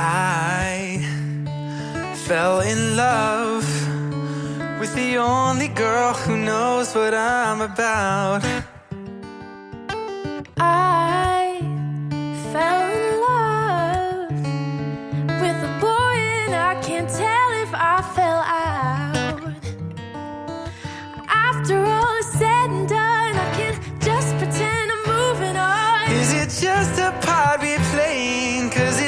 I fell in love with the only girl who knows what I'm about. I fell in love with a boy, and I can't tell if I fell out. After all is said and done, I can't just pretend I'm moving on. Is it just a part we're playing? Cause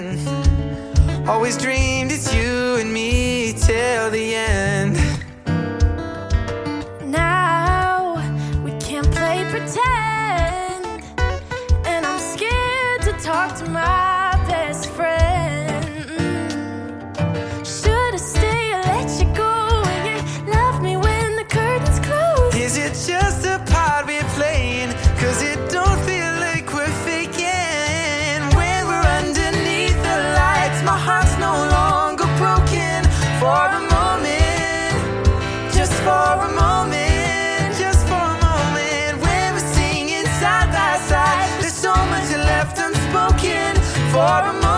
always dreamed it's you and me till the end. Now we can't play pretend, For a moment, just for a moment, just for a moment. When we're singing side by side, there's so much left unspoken. For a moment,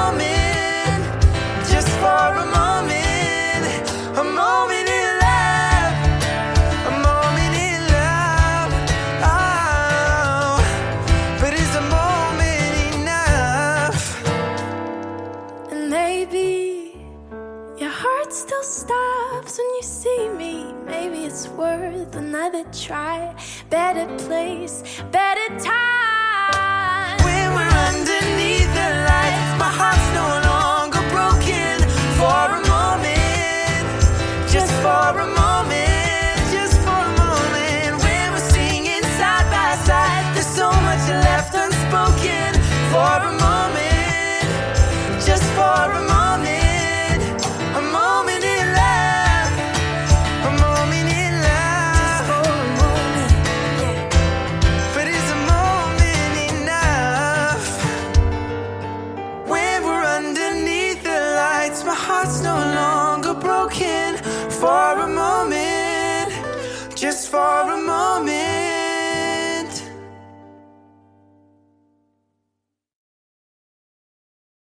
see me. Maybe it's worth another try. Better place, better time. When we're underneath the lights, my heart's no longer broken. For a moment, just for a moment, just for a moment. When we're singing side by side, there's so much left unspoken. For a moment, For a moment, just for a moment.